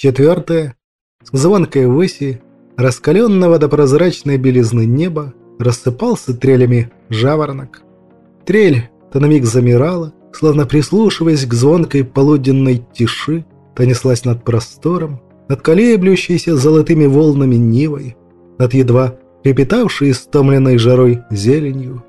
Четвертое. Звонкой выси, раскаленного до прозрачной белизны неба, рассыпался трелями жаворонок. Трель то на миг замирала, словно прислушиваясь к звонкой полуденной тиши, то неслась над простором, над колеблющейся золотыми волнами Нивой, над едва крепетавшей истомленной жарой зеленью.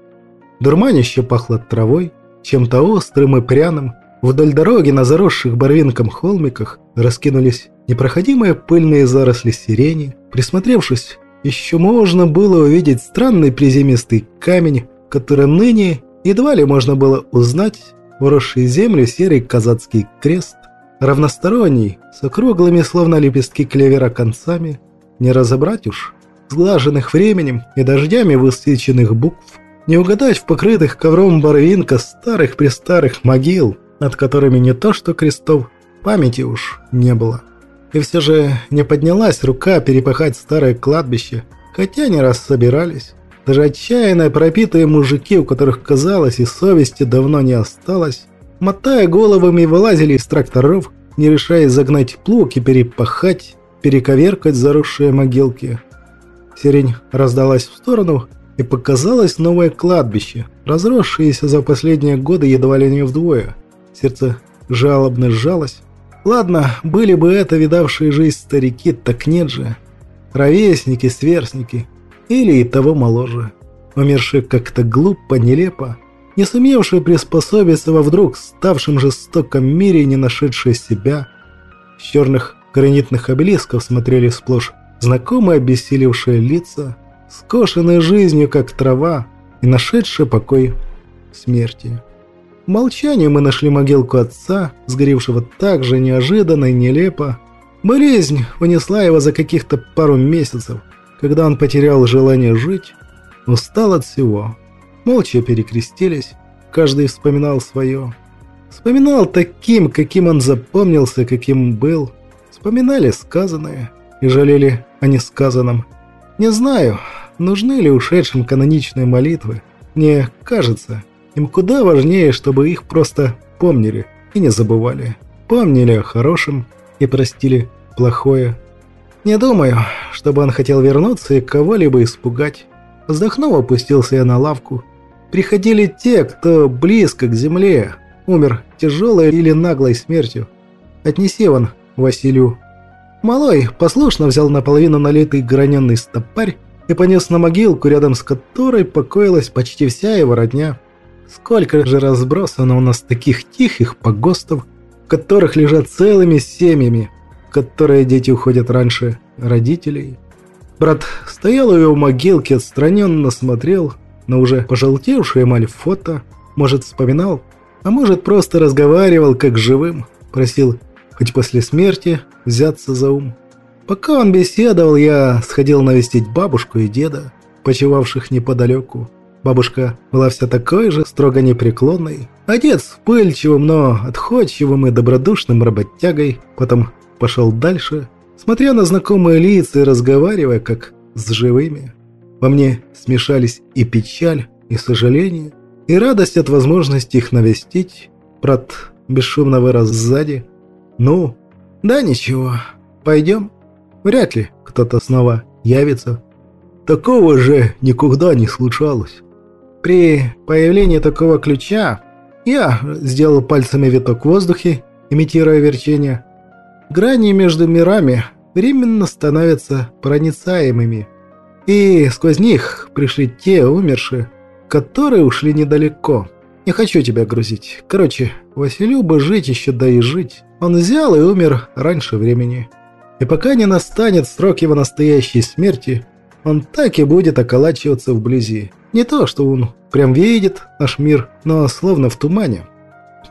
Дурманище пахло травой, чем-то острым и пряным. Вдоль дороги на заросших барвинком холмиках раскинулись непроходимые пыльные заросли сирени. Присмотревшись, еще можно было увидеть странный приземистый камень, который ныне едва ли можно было узнать, уросший землю серый казацкий крест, равносторонний, с округлыми, словно лепестки клевера концами, не разобрать уж, сглаженных временем и дождями высеченных букв, не угадать в покрытых ковром барвинка старых-престарых могил, над которыми не то что крестов, памяти уж не было. И все же не поднялась рука перепахать старое кладбище, хотя не раз собирались. Даже отчаянно пропитые мужики, у которых, казалось, и совести давно не осталось, мотая головами, вылазили из тракторов, не решаясь загнать плуг и перепахать, перековеркать заросшие могилки. Сирень раздалась в сторону, и показалось новое кладбище, разросшееся за последние годы едва ли не вдвое. Сердце жалобно сжалось. Ладно, были бы это видавшие жизнь старики, так нет же. Ровесники, сверстники, или и того моложе. Умершие как-то глупо, нелепо, не сумевшие приспособиться во вдруг ставшем жестоком мире не нашедшие себя. С черных гранитных обелисков смотрели сплошь знакомые обессилевшие лица – скошенной жизнью, как трава, и нашедший покой смерти. В молчании мы нашли могилку отца, сгоревшего так же неожиданно и нелепо. Болезнь унесла его за каких-то пару месяцев, когда он потерял желание жить, устал от всего. Молча перекрестились, каждый вспоминал свое. Вспоминал таким, каким он запомнился, каким был. Вспоминали сказанное и жалели о несказанном. Не знаю, нужны ли ушедшим каноничные молитвы. Мне кажется, им куда важнее, чтобы их просто помнили и не забывали. Помнили о хорошем и простили плохое. Не думаю, чтобы он хотел вернуться и кого-либо испугать. Вздохнув, опустился я на лавку. Приходили те, кто близко к земле, умер тяжелой или наглой смертью. Отнеси вон Василию Малой послушно взял наполовину налитый граненый стопарь и понес на могилку, рядом с которой покоилась почти вся его родня. Сколько же разбросано у нас таких тихих погостов, в которых лежат целыми семьями, в которые дети уходят раньше родителей. Брат стоял у его могилки, отстраненно смотрел на уже пожелтевшую эмаль фото, может вспоминал, а может просто разговаривал как живым, просил хоть после смерти взяться за ум. Пока он беседовал, я сходил навестить бабушку и деда, почивавших неподалеку. Бабушка была вся такой же, строго непреклонной. Отец вспыльчивым, но отходчивым и добродушным работягой. Потом пошел дальше, смотря на знакомые лица и разговаривая, как с живыми. Во мне смешались и печаль, и сожаление, и радость от возможности их навестить. Брат бесшумно вырос сзади, «Ну, да ничего, пойдем. Вряд ли кто-то снова явится. Такого же никогда не случалось». При появлении такого ключа я сделал пальцами виток в воздухе, имитируя верчение. Грани между мирами временно становятся проницаемыми. И сквозь них пришли те умершие, которые ушли недалеко. Не хочу тебя грузить. Короче, Василю бы жить еще да и жить. Он взял и умер раньше времени. И пока не настанет срок его настоящей смерти, он так и будет околачиваться вблизи. Не то, что он прям видит наш мир, но словно в тумане.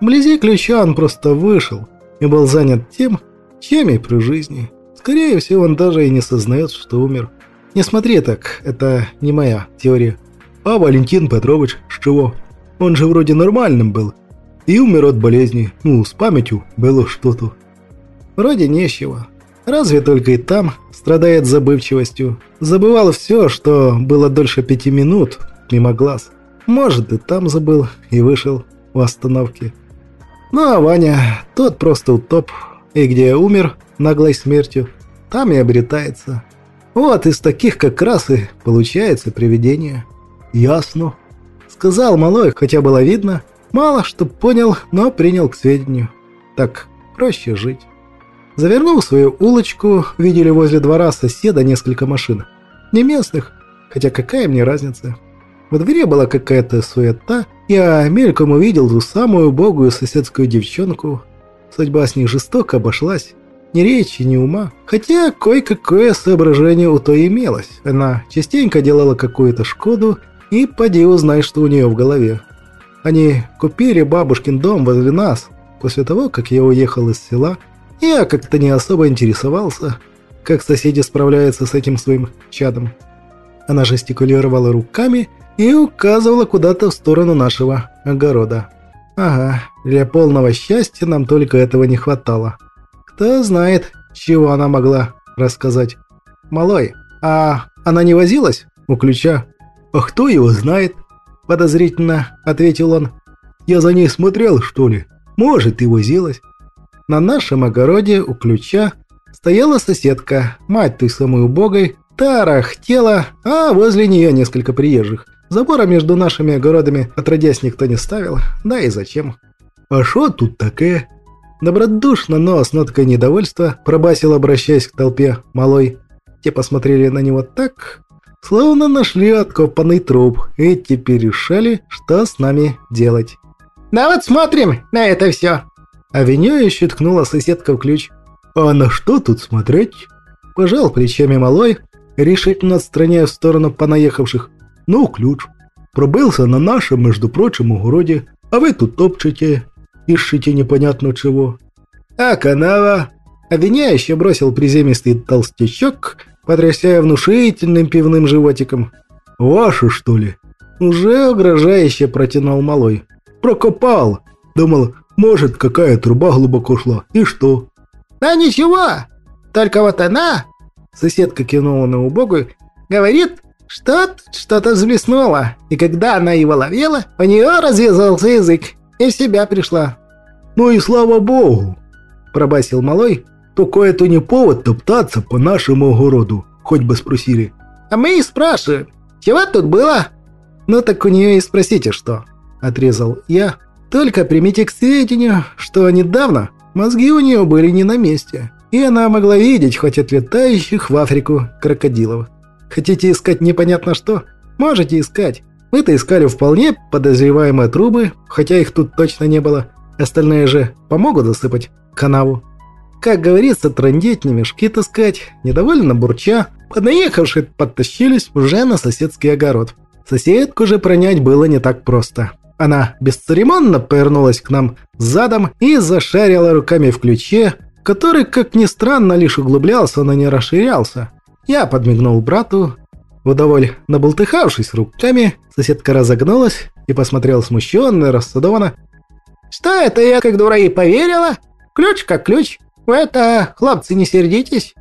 Вблизи ключа он просто вышел и был занят тем, чем и при жизни. Скорее всего, он даже и не сознает, что умер. Не смотри так, это не моя теория. А Валентин Петрович с чего? Он же вроде нормальным был, и умер от болезни. Ну, с памятью было что-то. Вроде нечего. Разве только и там страдает забывчивостью. Забывал все, что было дольше пяти минут, мимо глаз. Может, и там забыл, и вышел у остановки. Ну, а Ваня, тот просто утоп. и где умер наглой смертью, там и обретается. Вот из таких как раз и получается привидение. Ясно. Сказал малой, хотя было видно, мало что понял, но принял к сведению. Так проще жить. Завернул свою улочку, видели возле двора соседа несколько машин. Не местных, хотя какая мне разница. Во дворе была какая-то суета, я мельком увидел ту самую убогую соседскую девчонку. Судьба с ней жестоко обошлась. Ни речи, ни ума. Хотя кое-какое соображение у той имелось. Она частенько делала какую-то шкоду, и поди узнай, что у нее в голове. Они купили бабушкин дом возле нас. После того, как я уехал из села, я как-то не особо интересовался, как соседи справляются с этим своим чадом. Она жестикулировала руками и указывала куда-то в сторону нашего огорода. Ага, для полного счастья нам только этого не хватало. Кто знает, чего она могла рассказать. Малой, а она не возилась у ключа? А кто его знает? Подозрительно ответил он. Я за ней смотрел, что ли? Может, и возилась. На нашем огороде у ключа стояла соседка, мать той самой убогой, тарахтела, а возле нее несколько приезжих. Забора между нашими огородами отродясь никто не ставил, да и зачем. «А шо тут такое?» Добродушно, но с ноткой недовольства пробасил, обращаясь к толпе малой. Те посмотрели на него так, словно нашли откопанный труп, и теперь решали, что с нами делать. «Да вот смотрим на это все!» Обвиняюще ткнула соседка в ключ. «А на что тут смотреть?» Пожал плечами малой, решительно отстраняя в сторону понаехавших. «Ну, ключ. Пробился на нашем, между прочим, огороде, а вы тут топчете, ищите непонятно чего». «А канава?» Обвиняюще бросил приземистый толстячок, потрясая внушительным пивным животиком. «Вашу, что ли?» Уже угрожающе протянул малой. «Прокопал!» Думал, может, какая труба глубоко шла. И что? А ничего. Только вот она, соседка кинула на убогую, говорит, что что-то взблеснуло. И когда она его ловила, у нее развязался язык. И в себя пришла. Ну и слава богу, пробасил малой. Только это не повод топтаться по нашему огороду. Хоть бы спросили. А мы и спрашиваем, чего тут было? Ну так у нее и спросите что. Отрезал я, только примите к сведению, что недавно мозги у нее были не на месте, и она могла видеть хоть отлетающих в Африку крокодилов. Хотите искать непонятно что? Можете искать. Мы-то искали вполне подозреваемые трубы, хотя их тут точно не было. Остальные же помогут засыпать канаву. Как говорится, трындеть не мешки таскать. Недовольно бурча, поднаехавшие подтащились уже на соседский огород. Соседку же пронять было не так просто. Она бесцеремонно повернулась к нам задом и зашарила руками в ключе, который, как ни странно, лишь углублялся, но не расширялся. Я подмигнул брату. Вдоволь наболтыхавшись руками, соседка разогнулась и посмотрела смущенно рассудованно. «Что это я, как дура, и поверила? Ключ как ключ. Вы это, хлопцы, не сердитесь.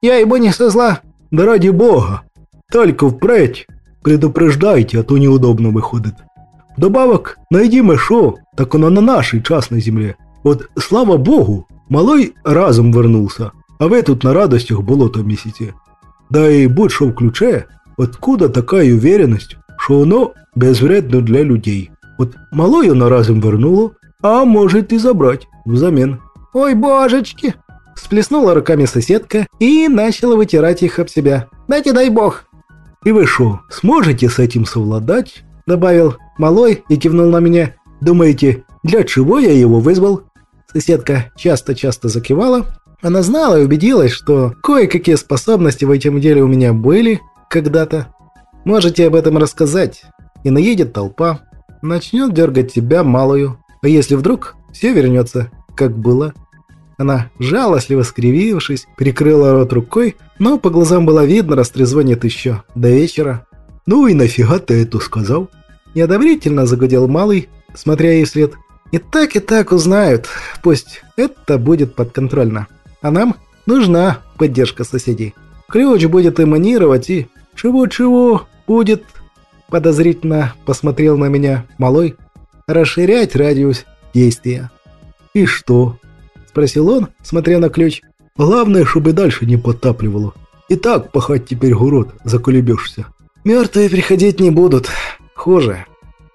Я ему не со зла». «Да ради бога. Только впредь предупреждайте, а то неудобно выходит». Добавок, найди Мешо, так оно на нашей частной земле. Вот слава богу, малой разум вернулся, а ви тут на радостях болото місяці. Да и будь що в ключе, откуда такая уверенность, что оно безвредно для людей. Вот малой оно разум вернуло, а может и забрать взамен. «Ой, божечки!» Сплеснула руками соседка и начала вытирать их об себя. «Дайте дай бог!» «И вы что, сможете с этим совладать?» Добавил малой и кивнул на меня. «Думаете, для чего я его вызвал?» Соседка часто-часто закивала. Она знала и убедилась, что кое-какие способности в этом деле у меня были когда-то. Можете об этом рассказать. И наедет толпа, начнет дергать тебя малую. А если вдруг все вернется, как было? Она, жалостливо скривившись, прикрыла рот рукой, но по глазам было видно, растрезвонит еще до вечера. «Ну и нафига ты это сказал?» Неодобрительно загудел малый, смотря ей вслед. «И так, и так узнают. Пусть это будет подконтрольно. А нам нужна поддержка соседей. Ключ будет эманировать и... Чего-чего будет...» Подозрительно посмотрел на меня малой. «Расширять радиус действия». «И что?» спросил он, смотря на ключ. «Главное, чтобы дальше не потапливало. И так пахать теперь город, заколебешься». «Мертвые приходить не будут. Хуже.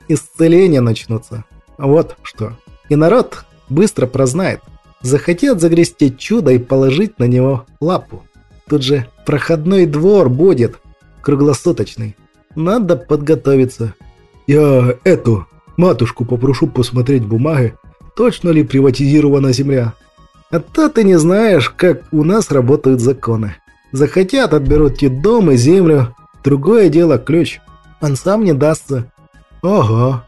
Исцеления начнутся. Вот что. И народ быстро прознает. Захотят загрести чудо и положить на него лапу. Тут же проходной двор будет, круглосуточный. Надо подготовиться. Я эту матушку попрошу посмотреть бумаги, точно ли приватизирована земля. А то ты не знаешь, как у нас работают законы. Захотят, отберут тебе дом и землю. Другое дело ключ. Он сам не дастся. Ага.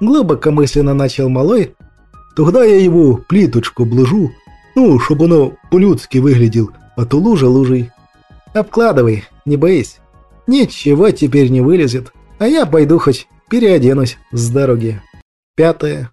Глубокомысленно начал малой. Тогда я его плиточку обложу. Ну, чтобы оно по-людски выглядел, а то лужа лужей. Обкладывай, не боись. Ничего теперь не вылезет. А я пойду хоть переоденусь с дороги. Пятое.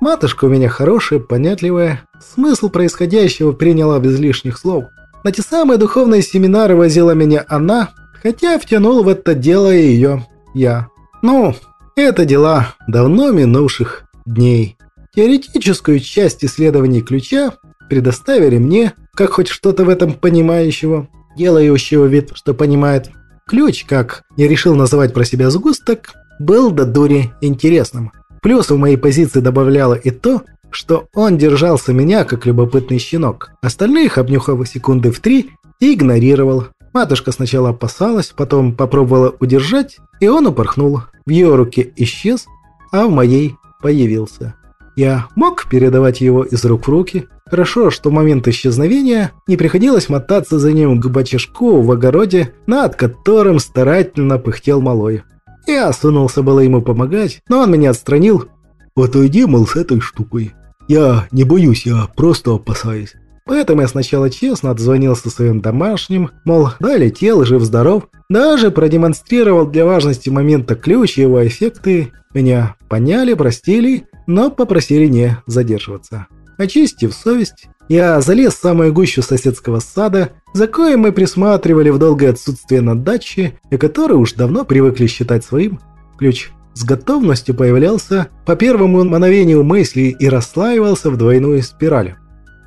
Матушка у меня хорошая, понятливая. Смысл происходящего приняла без лишних слов. На те самые духовные семинары возила меня она, хотя втянул в это дело ее я. Ну, это дела давно минувших дней. Теоретическую часть исследований ключа предоставили мне, как хоть что-то в этом понимающего, делающего вид, что понимает. Ключ, как я решил называть про себя сгусток, был до дури интересным. Плюс в моей позиции добавляло и то, что он держался меня, как любопытный щенок. Остальных, обнюхав секунды в три, игнорировал. Матушка сначала опасалась, потом попробовала удержать, и он упорхнул. В ее руке исчез, а в моей появился. Я мог передавать его из рук в руки. Хорошо, что в момент исчезновения не приходилось мотаться за ним к бачишку в огороде, над которым старательно пыхтел малой. Я сунулся было ему помогать, но он меня отстранил. «Отойди, мол, с этой штукой. Я не боюсь, я просто опасаюсь». Поэтому я сначала честно отзвонился своим домашним, мол, да, летел, жив-здоров. Даже продемонстрировал для важности момента ключ и его эффекты. Меня поняли, простили, но попросили не задерживаться. Очистив совесть, я залез в самую гущу соседского сада, за коем мы присматривали в долгое отсутствие на даче, и который уж давно привыкли считать своим. Ключ с готовностью появлялся по первому мановению мысли и расслаивался в двойную спираль.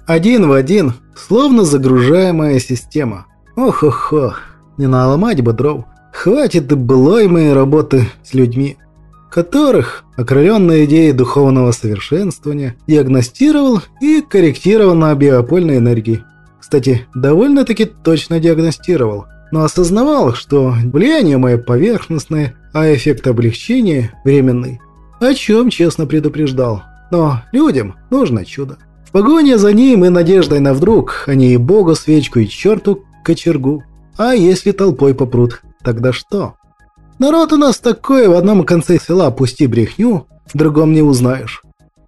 Один в один, словно загружаемая система. Ох-ох-ох, не наломать бы дров. Хватит и былой моей работы с людьми, которых, окрыленной идеей духовного совершенствования, диагностировал и корректировал на биопольной энергии. Кстати, довольно-таки точно диагностировал, но осознавал, что влияние мое поверхностное, а эффект облегчения временный. О чем честно предупреждал. Но людям нужно чудо. В погоне за ним и надеждой на вдруг, они и богу свечку, и черту кочергу. А если толпой попрут, тогда что? Народ у нас такой, в одном конце села пусти брехню, в другом не узнаешь.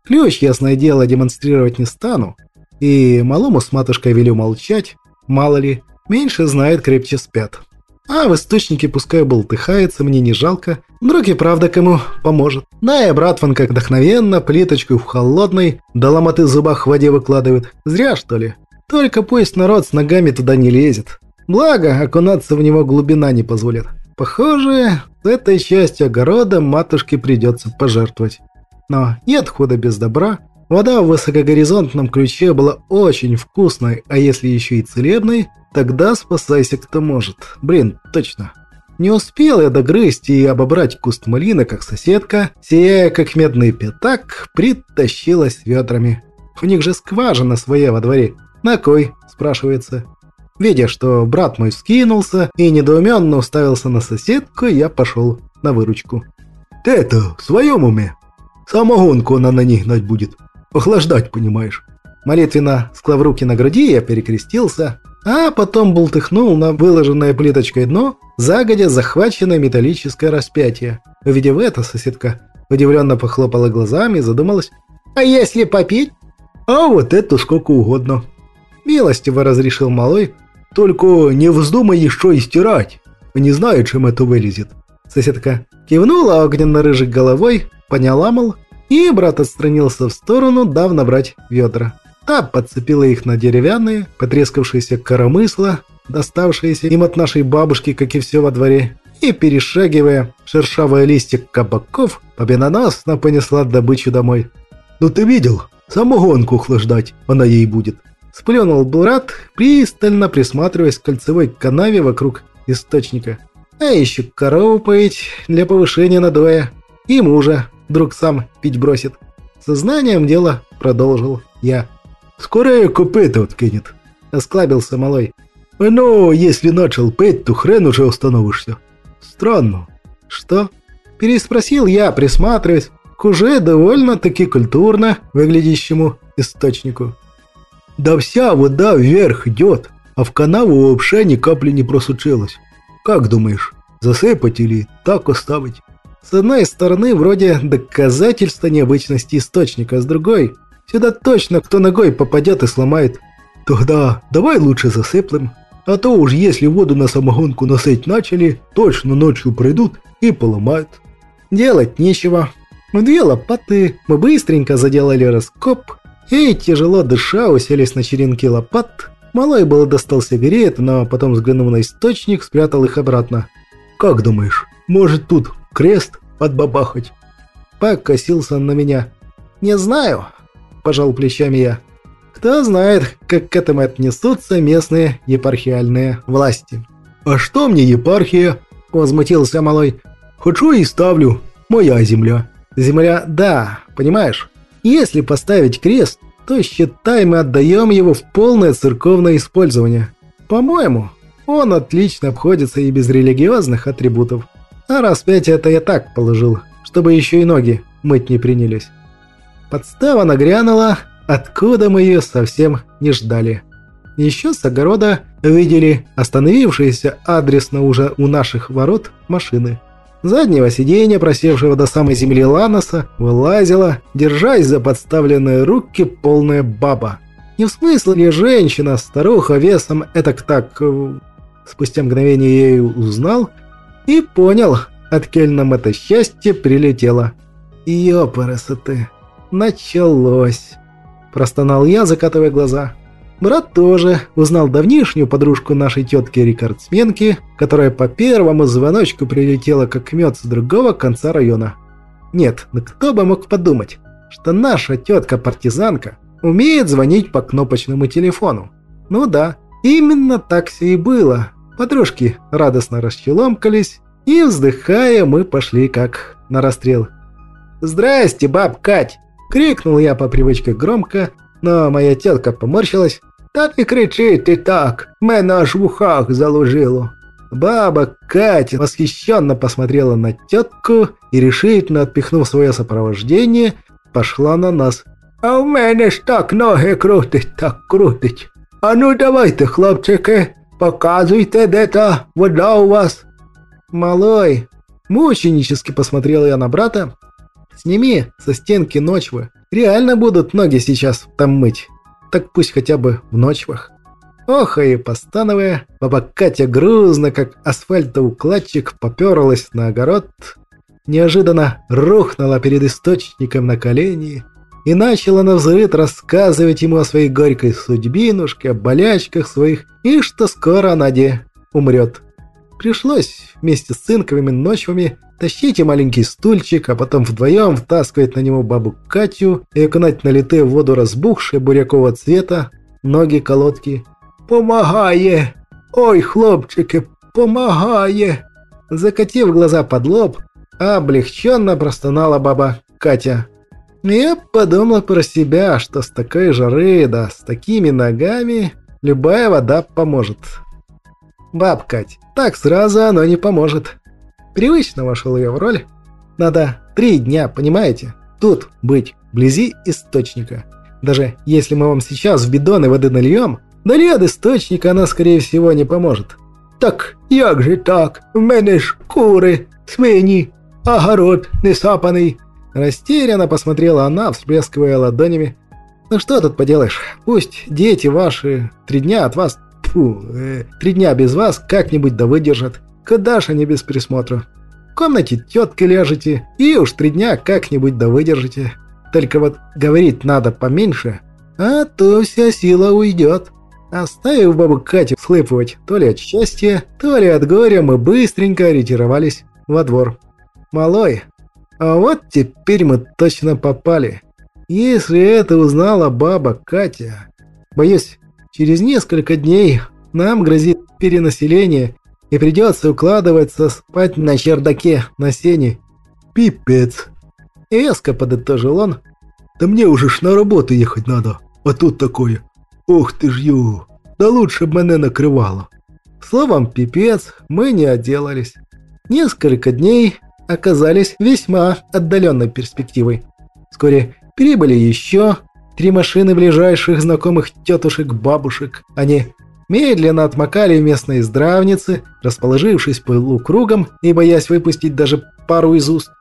Ключ, ясное дело, демонстрировать не стану. И малому с матушкой велю молчать, мало ли, меньше знает, крепче спят. А в источнике пускай болтыхается, мне не жалко. Вдруг и правда кому поможет. Да и братван как вдохновенно, плиточку в холодной, да ломоты в зубах в воде выкладывает. Зря, что ли? Только пусть народ с ногами туда не лезет. Благо, окунаться в него глубина не позволит. Похоже, с этой частью огорода матушке придется пожертвовать. Но нет хода без добра. Вода в высокогоризонтном ключе была очень вкусной, а если еще и целебной, Тогда спасайся кто может. Блин, точно. Не успел я догрызть и обобрать куст малины, как соседка, сияя как медный пятак, притащилась ведрами. У них же скважина своя во дворе. На кой? спрашивается. Видя, что брат мой скинулся и недоуменно уставился на соседку, я пошел на выручку. «Ты это, в своем уме? Самогонку она на них гнать будет. Охлаждать, понимаешь?» Молитвенно склав руки на груди, я перекрестился, а потом бултыхнул на выложенное плиточкой дно загодя захваченное металлическое распятие. Увидев это, соседка удивленно похлопала глазами и задумалась. «А если попить?» «А вот это сколько угодно». Милостиво разрешил малой. «Только не вздумай еще и стирать. Не знаю, чем это вылезет». Соседка кивнула огненно-рыжей головой, поняла, мол, и брат отстранился в сторону, дав набрать ведра. Та подцепила их на деревянные, потрескавшиеся коромысла, доставшиеся им от нашей бабушки, как и все во дворе, и, перешагивая шершавые листья кабаков, победоносно понесла добычу домой. «Ну ты видел? Самогонку охлаждать она ей будет. Сплюнул брат, пристально присматриваясь к кольцевой канаве вокруг источника. А еще корову поить для повышения надоя. И мужа друг сам пить бросит. Сознанием дела продолжил я. «Скорее копыта откинет», – осклабился малой. «Ну, если начал пить, то хрен уже установишься». «Странно». «Что?» – переспросил я, присматриваясь к уже довольно-таки культурно выглядящему источнику. «Да вся вода вверх идет, а в канаву вообще ни капли не просучилась. Как думаешь, засыпать или так оставить?» С одной стороны, вроде доказательства необычности источника, с другой, сюда точно кто ногой попадет и сломает. Тогда давай лучше засыплем. А то уж если воду на самогонку носить начали, точно ночью придут и поломают. Делать нечего. В две лопаты мы быстренько заделали раскоп и, тяжело дыша, уселись на черенке лопат. Малой было достал сигарет, но потом, взглянув на источник, спрятал их обратно. «Как думаешь, может тут крест подбабахать?» Покосился он на меня. «Не знаю», – пожал плечами я. «Кто знает, как к этому отнесутся местные епархиальные власти». «А что мне епархия?» – возмутился малой. «Хочу и ставлю. Моя земля». «Земля, да, понимаешь? Если поставить крест, то считай мы отдаем его в полное церковное использование. По-моему, он отлично обходится и без религиозных атрибутов. А распятие это я так положил, чтобы еще и ноги мыть не принялись. Подстава нагрянула, откуда мы ее совсем не ждали. Еще с огорода видели остановившиеся адресно уже у наших ворот машины. Заднего сиденья, просевшего до самой земли Ланоса, вылазила, держась за подставленные руки, полная баба. Не в смысле женщина, старуха весом этак так... Э, спустя мгновение я ее узнал, и понял, откель нам это счастье прилетело. Ёпарасоты, началось. Простонал я, закатывая глаза. Брат тоже узнал давнишнюю подружку нашей тетки-рекордсменки, которая по первому звоночку прилетела как мед с другого конца района. Нет, ну кто бы мог подумать, что наша тетка-партизанка умеет звонить по кнопочному телефону. Ну да, именно так все и было. Подружки радостно расчеломкались, и, вздыхая, мы пошли как на расстрел. «Здрасте, баб Кать!» – крикнул я по привычке громко, но моя тетка поморщилась. «Та не кричи ты так, мене аж в ухах заложило!» Баба Катя восхищенно посмотрела на тетку и, решительно отпихнув свое сопровождение, пошла на нас. «А у мене ж так ноги крутить, так крутить! А ну давайте, хлопчики, Показывайте, де та вода у вас!» «Малой!» Мученически посмотрел я на брата. «Сними со стенки ночвы. Реально будут ноги сейчас там мыть. Так пусть хотя бы в ночвах». Ох, и постановая, баба Катя грузно, как асфальтоукладчик, поперлась на огород. Неожиданно рухнула перед источником на колени и начала навзрыд рассказывать ему о своей горькой судьбинушке, о болячках своих и что скоро Надя умрет. Пришлось вместе с цинковыми ночвами тащить и маленький стульчик, а потом вдвоем втаскивать на него бабу Катю и окунать налитые в воду разбухшие бурякового цвета ноги колодки. «Помагає! Ой, хлопчики, помагає!» Закатив глаза под лоб, облегченно простонала баба Катя. Я подумал про себя, что с такой жары, да с такими ногами, любая вода поможет. Баб Кать, так сразу оно не поможет. Привычно вошел я в роль. Надо три дня, понимаете? Тут быть, вблизи источника. Даже если мы вам сейчас в бидоны воды нальем, дали от источника она, скорее всего, не поможет. Так, як же так? В мене ж кури, свині, огород не сапаний. Растерянно посмотрела она, всплескивая ладонями. «Ну что тут поделаешь? Пусть дети ваши три дня от вас... Фу, э, три дня без вас как-нибудь да выдержат. Куда ж они без присмотра? В комнате тетки ляжете, и уж три дня как-нибудь да выдержите. Только вот говорить надо поменьше, а то вся сила уйдет». Оставив бабу Катю схлыпывать то ли от счастья, то ли от горя, мы быстренько ретировались во двор. Малой, а вот теперь мы точно попали. Если это узнала баба Катя, боюсь, через несколько дней нам грозит перенаселение и придется укладываться спать на чердаке на сене. Пипец. Веско подытожил он. Да мне уже ж на работу ехать надо, а тут такое. Ох ты ж ю, да лучше б мене накрывало. Словом, пипец, мы не отделались. Несколько дней оказались весьма отдаленной перспективой. Вскоре прибыли еще три машины ближайших знакомых тетушек-бабушек. Они медленно отмокали местные здравницы, расположившись полукругом и боясь выпустить даже пару из уст.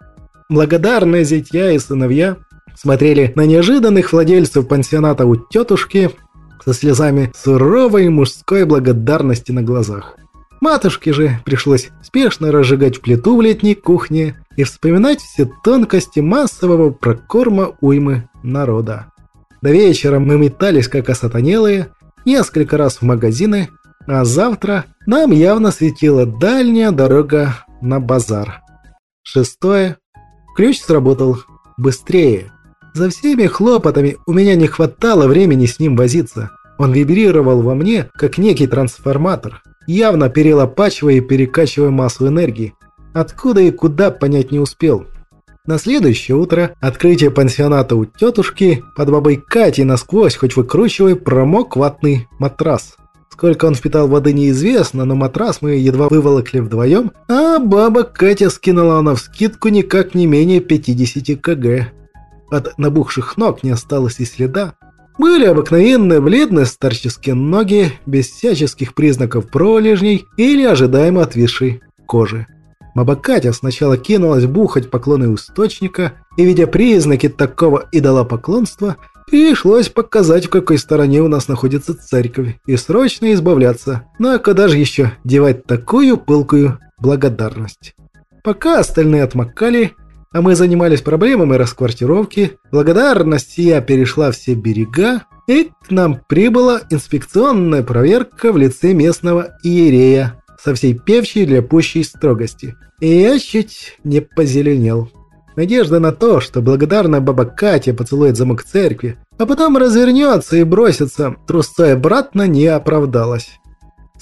Благодарные зятья и сыновья смотрели на неожиданных владельцев пансионата у тетушки со слезами суровой мужской благодарности на глазах. Матушке же пришлось спешно разжигать плиту в летней кухне и вспоминать все тонкости массового прокорма уймы народа. До вечера мы метались как осатанелые, несколько раз в магазины, а завтра нам явно светила дальняя дорога на базар. Шестое. Ключ сработал быстрее. За всеми хлопотами у меня не хватало времени с ним возиться. Он вибрировал во мне, как некий трансформатор, явно перелопачивая и перекачивая массу энергии. Откуда и куда понять не успел. На следующее утро открытие пансионата у тетушки под бабой Катей насквозь, хоть выкручивая, промок ватный матрас. Сколько он впитал воды неизвестно, но матрас мы едва выволокли вдвоем, а баба Катя скинула на вскидку никак не менее 50 кг. От набухших ног не осталось и следа. Были обыкновенные бледные старческие ноги, без всяческих признаков пролежней или ожидаемо отвисшей кожи. Баба Катя сначала кинулась бухать поклоны источника, и, видя признаки такого идолопоклонства, пришлось показать, в какой стороне у нас находится церковь, и срочно избавляться. Ну а куда же еще девать такую пылкую благодарность? Пока остальные отмокали, а мы занимались проблемами расквартировки, благодарность я перешла все берега, и к нам прибыла инспекционная проверка в лице местного иерея со всей певчей для пущей строгости. И я чуть не позеленел. Надежда на то, что благодарная баба Катя поцелует замок церкви, а потом развернется и бросится трусцой обратно, не оправдалась.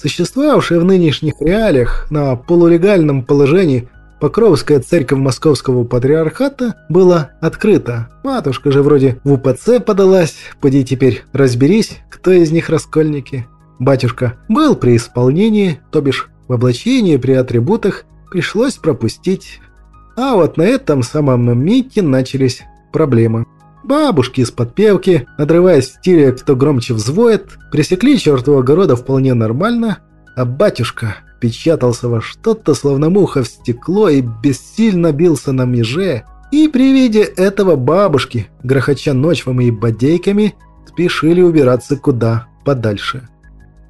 Существовавшая в нынешних реалиях на полулегальном положении Покровская церковь Московского патриархата была открыта. Матушка же вроде в УПЦ подалась, поди теперь разберись, кто из них раскольники. Батюшка был при исполнении, то бишь в облачении при атрибутах, пришлось пропустить. А вот на этом самом мите начались проблемы. Бабушки из подпевки, надрываясь в стиле «кто громче взвоет», пресекли черту огорода вполне нормально, а батюшка печатался во что-то, словно муха в стекло и бессильно бился на меже. И при виде этого бабушки, грохоча ночвами и бодейками, спешили убираться куда подальше.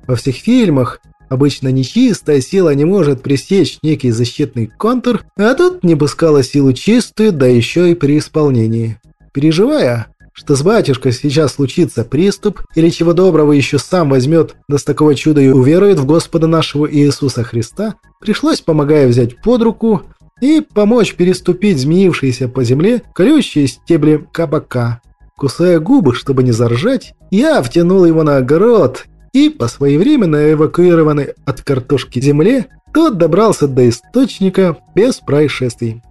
Во всех фильмах обычно нечистая сила не может пресечь некий защитный контур, а тут не пускала силу чистую, да еще и при исполнении. Переживая, что с батюшкой сейчас случится приступ, или чего доброго еще сам возьмет, да с такого чуда и уверует в Господа нашего Иисуса Христа, пришлось, помогая взять под руку и помочь переступить змеившиеся по земле колющие стебли кабака. Кусая губы, чтобы не заржать, я втянул его на огород, и по своевременно эвакуированной от картошки земле тот добрался до источника без происшествий.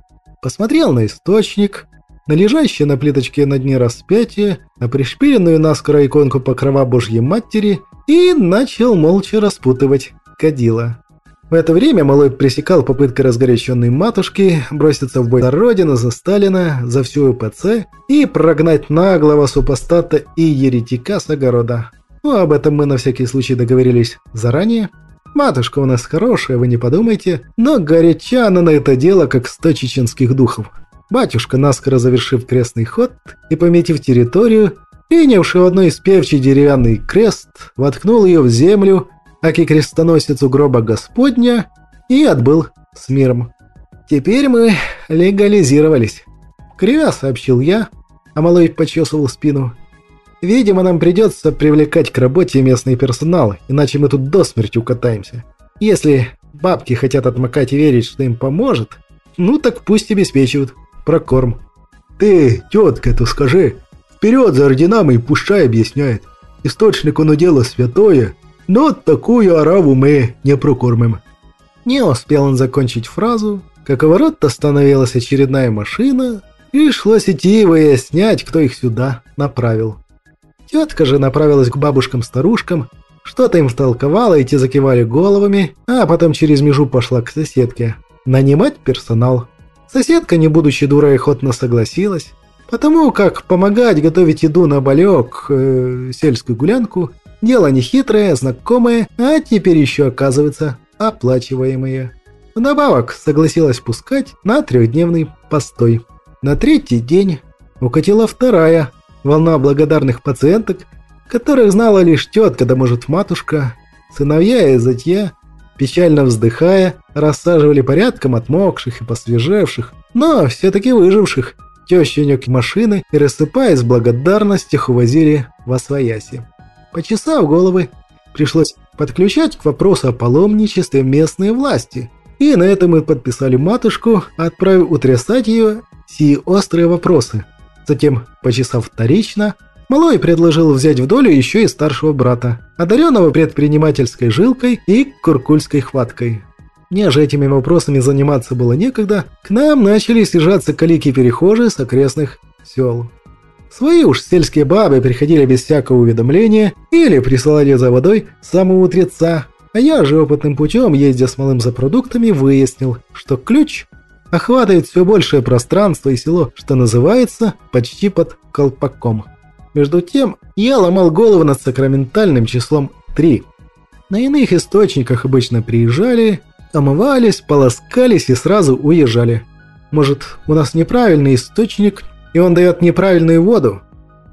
Посмотрел на источник, на лежащее на плиточке на дне распятие, на пришпиленную наскоро иконку покрова Божьей Матери и начал молча распутывать кадила. В это время малой пресекал попытки разгоряченной матушки броситься в бой за родину, за Сталина, за всю УПЦ и прогнать наглого супостата и еретика с огорода. Ну, об этом мы на всякий случай договорились заранее. Матушка у нас хорошая, вы не подумайте, но горяча она на это дело, как сто чеченских духов. Батюшка, наскоро завершив крестный ход и пометив территорию, принявший в одной из певчий деревянный крест, воткнул ее в землю, аки крестоносец у гроба Господня, и отбыл с миром. Теперь мы легализировались. Кривя сообщил я, а малой почесывал спину. Видимо, нам придется привлекать к работе местный персонал, иначе мы тут до смерти укатаемся. Если бабки хотят отмокать и верить, что им поможет, ну так пусть обеспечивают прокорм. «Ты, тетка, эту скажи, Вперед за орденами и пущай объясняет. Источник оно дело святое, но такую ораву мы не прокормим. Не успел он закончить фразу, как у ворот остановилась очередная машина, и шлось идти выяснять, кто их сюда направил. Тетка же направилась к бабушкам-старушкам, что-то им втолковала, и те закивали головами, а потом через межу пошла к соседке. Нанимать персонал. Соседка, не будучи дурой, охотно согласилась. Потому как помогать готовить еду на балек, э, сельскую гулянку, дело нехитрое, знакомое, а теперь еще оказывается оплачиваемое. Вдобавок согласилась пускать на трехдневный постой. На третий день укатила вторая волна благодарных пациенток, которых знала лишь тетка, да может матушка. Сыновья и зятья, печально вздыхая, рассаживали порядком отмокших и посвежевших, но все-таки выживших тещенек машины и, рассыпаясь в благодарностях, увозили во свояси. Почесав головы, пришлось подключать к вопросу о паломничестве местные власти. И на этом мы подписали матушку, отправив утрясать ее сии острые вопросы. Затем, почесав вторично, Малой предложил взять в долю еще и старшего брата, одаренного предпринимательской жилкой и куркульской хваткой. Мне же этими вопросами заниматься было некогда, к нам начали съезжаться калики-перехожие с окрестных сел. Свои уж сельские бабы приходили без всякого уведомления или присылали за водой самого утреца, а я же опытным путем, ездя с малым за продуктами, выяснил, что ключ охватывает все большее пространство и село, что называется почти под колпаком. Между тем, я ломал голову над сакраментальным числом 3. На иных источниках обычно приезжали, омывались, полоскались и сразу уезжали. Может, у нас неправильный источник, и он дает неправильную воду?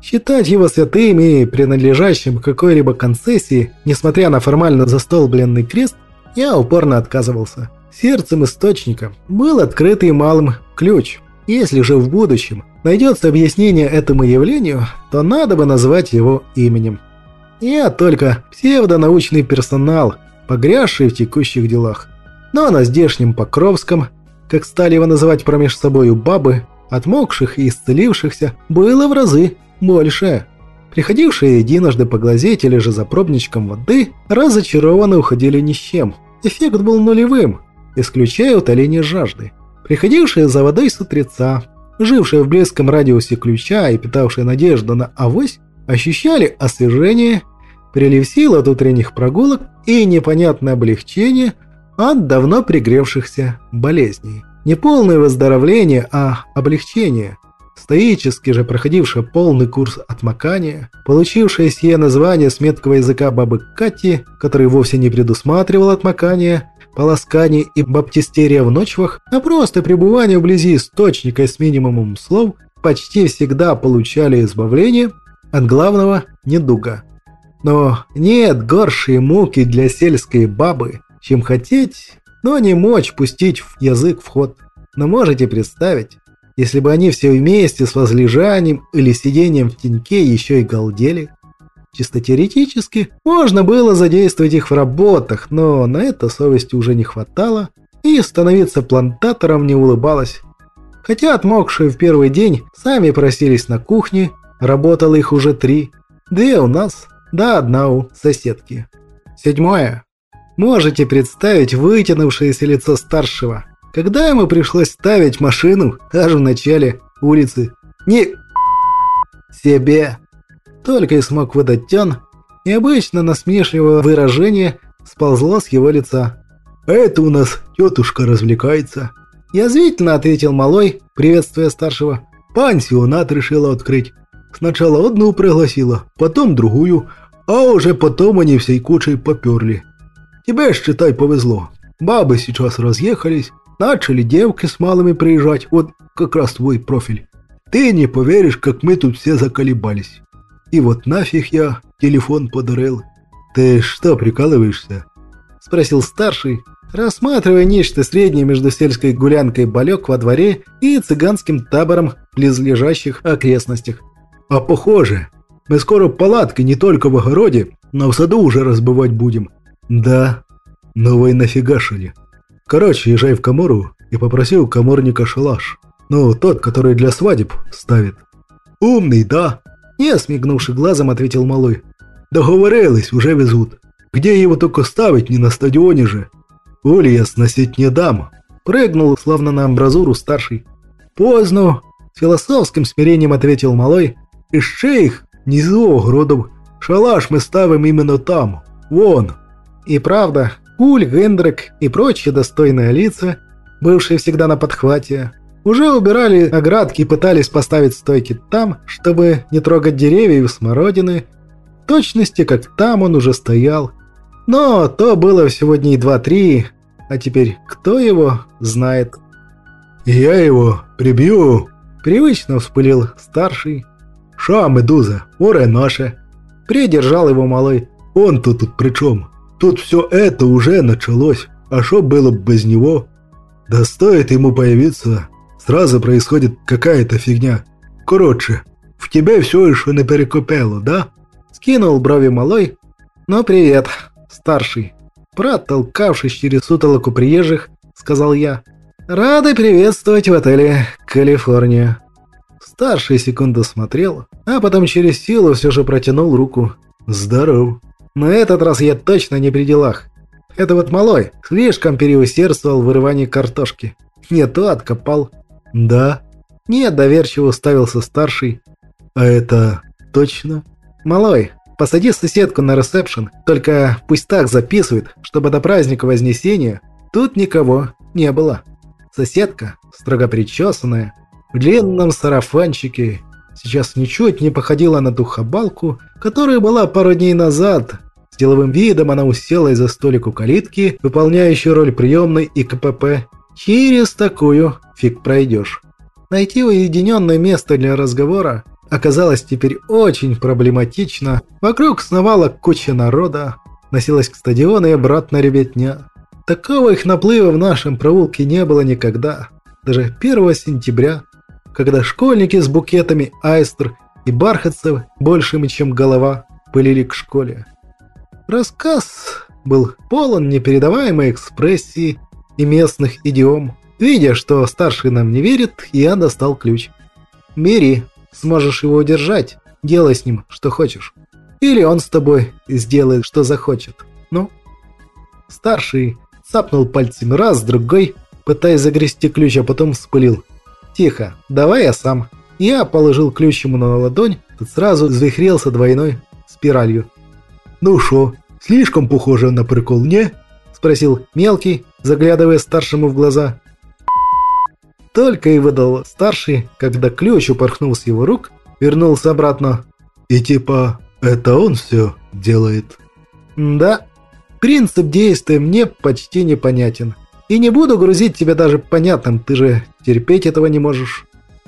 Считать его святым и принадлежащим какой-либо концессии, несмотря на формально застолбленный крест, я упорно отказывался. Сердцем источника был открытый малым ключ. Если же в будущем найдется объяснение этому явлению, то надо бы назвать его именем. Я только псевдонаучный персонал, погрязший в текущих делах. Но на здешнем Покровском, как стали его называть промеж собою бабы, отмокших и исцелившихся, было в разы больше. Приходившие единожды поглазеть или же за пробничком воды, разочарованно уходили ни с чем. Эффект был нулевым, исключая утоление жажды. Приходившие за водой с утреца, жившие в близком радиусе ключа и питавшие надежду на авось, ощущали освежение, прилив сил от утренних прогулок и непонятное облегчение от давно пригревшихся болезней. Не полное выздоровление, а облегчение. Стоически же проходившая полный курс отмокания, получившая сие название с меткого языка бабы Кати, который вовсе не предусматривал отмокание, полоскание и баптистерия в ночвах, а просто пребывание вблизи источника с минимумом слов, почти всегда получали избавление от главного недуга. Но нет горшие муки для сельской бабы, чем хотеть, но не мочь пустить в язык в ход. Но можете представить, если бы они все вместе с возлежанием или сидением в теньке еще и галдели – Чисто теоретически можно было задействовать их в работах, но на это совести уже не хватало, и становиться плантатором не улыбалось. Хотя отмокшие в первый день сами просились на кухне, работало их уже три. Две у нас, да одна у соседки. Седьмое. Можете представить вытянувшееся лицо старшего, когда ему пришлось ставить машину аж в начале улицы. Не себе только и смог выдать Тян, и обычно насмешливое выражение сползло с его лица. «Это у нас тетушка развлекается», – язвительно ответил малой, приветствуя старшего. «Пансионат решила открыть. Сначала одну пригласила, потом другую, а уже потом они всей кучей поперли. Тебе, считай, повезло. Бабы сейчас разъехались, начали девки с малыми приезжать, вот как раз твой профиль. Ты не поверишь, как мы тут все заколебались. И вот нафиг я телефон подарил. Ты что, прикалываешься? Спросил старший, рассматривая нечто среднее между сельской гулянкой балек во дворе и цыганским табором в близлежащих окрестностях. А похоже, мы скоро палатки не только в огороде, но в саду уже разбывать будем. Да, новой нафигашили. Короче, езжай в комору и попроси у коморника шалаш. Ну, тот, который для свадеб ставит. Умный, да, Не смигнувши глазом, ответил малой. Договорились, уже везут. Где его только ставить, не на стадионе же. Оли я сносить не дам. Прыгнул, словно на амбразуру старший. Поздно. С философским смирением ответил малой. Еще их не из огородов. Шалаш мы ставим именно там. Вон. И правда, Куль, Гендрик и прочие достойные лица, бывшие всегда на подхвате, уже убирали оградки и пытались поставить стойки там, чтобы не трогать деревья и смородины, в точности, как там он уже стоял. Но то было всего дней два-три, а теперь кто его знает. «Я его прибью!» – привычно вспылил старший. «Ша, медуза, море наше!» Придержал его малой. «Он-то тут при чем? Тут все это уже началось, а что было бы без него? Да стоит ему появиться, сразу происходит какая-то фигня. Короче, в тебе все еще не перекупело, да?» Скинул брови малой. «Ну привет, старший». Протолкавшись через сутолоку приезжих, сказал я. «Рады приветствовать в отеле «Калифорния». Старший секунду смотрел, а потом через силу все же протянул руку. «Здоров». На этот раз я точно не при делах. Это вот малой слишком переусердствовал в вырывании картошки. Не то откопал. Да. Нет, доверчиво уставился старший. А это точно? Малой, посади соседку на ресепшн, только пусть так записывает, чтобы до праздника Вознесения тут никого не было. Соседка, строго причесанная, в длинном сарафанчике, сейчас ничуть не походила на ту хабалку, которая была пару дней назад. С деловым видом она уселась за столик у калитки, выполняющей роль приемной и КПП. Через такую фиг пройдешь. Найти уединенное место для разговора оказалось теперь очень проблематично. Вокруг сновала куча народа, носилась к стадиону и обратно ребятня. Такого их наплыва в нашем проулке не было никогда. Даже 1 сентября, когда школьники с букетами айстр и бархатцев, большими, чем голова, пылили к школе. Рассказ был полон непередаваемой экспрессии и местных идиом. Видя, что старший нам не верит, я достал ключ. «Бери, Сможешь его удержать, делай с ним, что хочешь. Или он с тобой сделает, что захочет. Ну?» Старший цапнул пальцами раз, другой, пытаясь загрести ключ, а потом вспылил. «Тихо, давай я сам». Я положил ключ ему на ладонь, тот сразу взвихрелся двойной спиралью. «Ну шо, слишком похоже на прикол, не?» Спросил мелкий, заглядывая старшему в глаза. Только и выдал старший, когда ключ упорхнул с его рук, вернулся обратно. И типа, это он все делает. Да, принцип действия мне почти непонятен. И не буду грузить тебя даже понятным, ты же терпеть этого не можешь.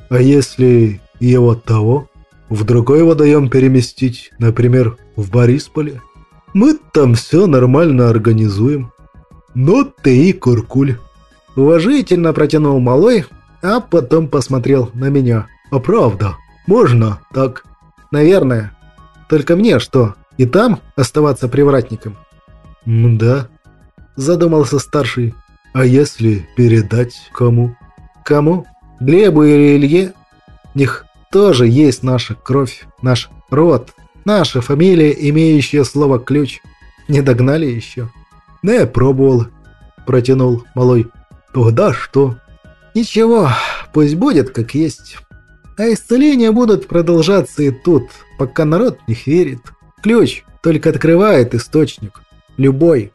А если его того в другой водоем переместить, например, в Борисполе? Мы там все нормально организуем. Но ты и куркуль. Уважительно протянул малой, а потом посмотрел на меня. «А правда? Можно так?» «Наверное. Только мне что, и там оставаться привратником?» «Да», – задумался старший. «А если передать кому?» «Кому? Глебу или Илье? У них тоже есть наша кровь, наш род, наша фамилия, имеющая слово «ключ». Не догнали еще?» «Не пробовал», – протянул малой. «Тогда что?» Ничего, пусть будет как есть. А исцеления будут продолжаться и тут, пока народ них верит. Ключ только открывает источник. Любой.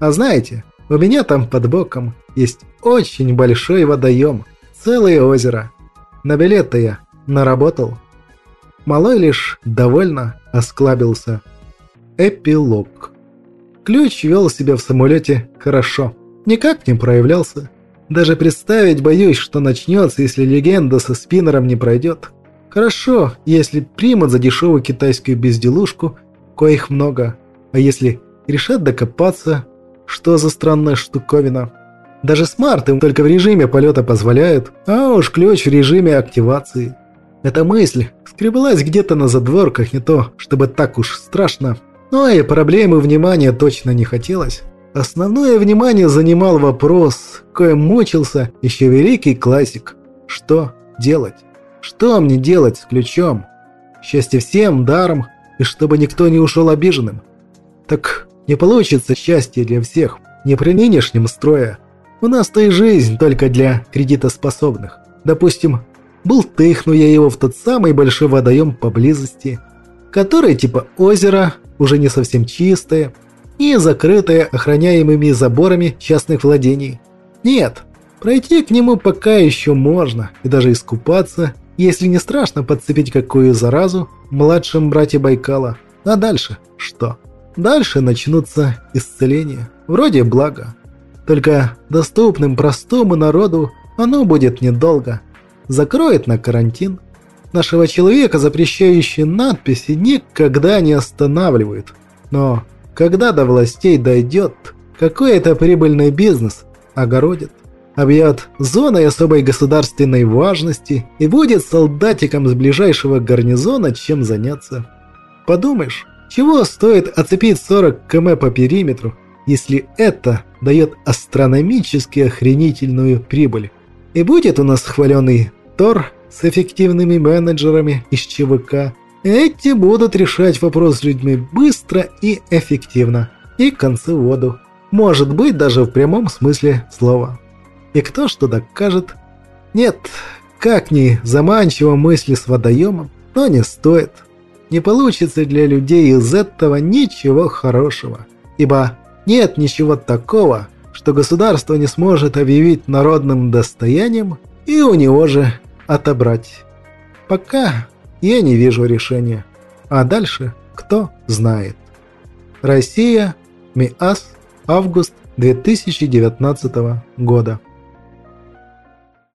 А знаете, у меня там под боком есть очень большой водоем. Целое озеро. На билет-то я наработал. Малой лишь довольно осклабился. Эпилог. Ключ вел себя в самолете хорошо. Никак не проявлялся. Даже представить боюсь, что начнется, если легенда со спиннером не пройдет. Хорошо, если примут за дешевую китайскую безделушку, коих много. А если решат докопаться, что за странная штуковина. Даже смарты только в режиме полета позволяют, а уж ключ в режиме активации. Эта мысль скреблась где-то на задворках, не то, чтобы так уж страшно. Но и проблемы внимания точно не хотелось. Основное внимание занимал вопрос, коим мучился еще великий классик. Что делать? Что мне делать с ключом? счастье всем даром, и чтобы никто не ушел обиженным. Так не получится счастье для всех, не при нынешнем строе. У нас-то и жизнь только для кредитоспособных. Допустим, был тыхну я его в тот самый большой водоем поблизости, который типа озера, уже не совсем чистое, и закрытое охраняемыми заборами частных владений. Нет, пройти к нему пока еще можно, и даже искупаться, если не страшно подцепить какую заразу младшим братья Байкала. А дальше что? Дальше начнутся исцеления. Вроде блага. Только доступным простому народу оно будет недолго. Закроет на карантин. Нашего человека запрещающие надписи никогда не останавливают. Но когда до властей дойдет, какой это прибыльный бизнес огородит, объят зоной особой государственной важности и будет солдатиком с ближайшего гарнизона чем заняться. Подумаешь, чего стоит оцепить 40 км по периметру, если это дает астрономически охренительную прибыль? И будет у нас хваленый Тор с эффективными менеджерами из ЧВК. Эти будут решать вопрос с людьми быстро и эффективно. И концы в воду. Может быть, даже в прямом смысле слова. И кто что докажет? Нет, как ни заманчиво мысли с водоемом, но не стоит не получится для людей из этого ничего хорошего. Ибо нет ничего такого, что государство не сможет объявить народным достоянием и у него же отобрать. Пока я не вижу решения. А дальше кто знает. Россия, МИАС, август 2019 года.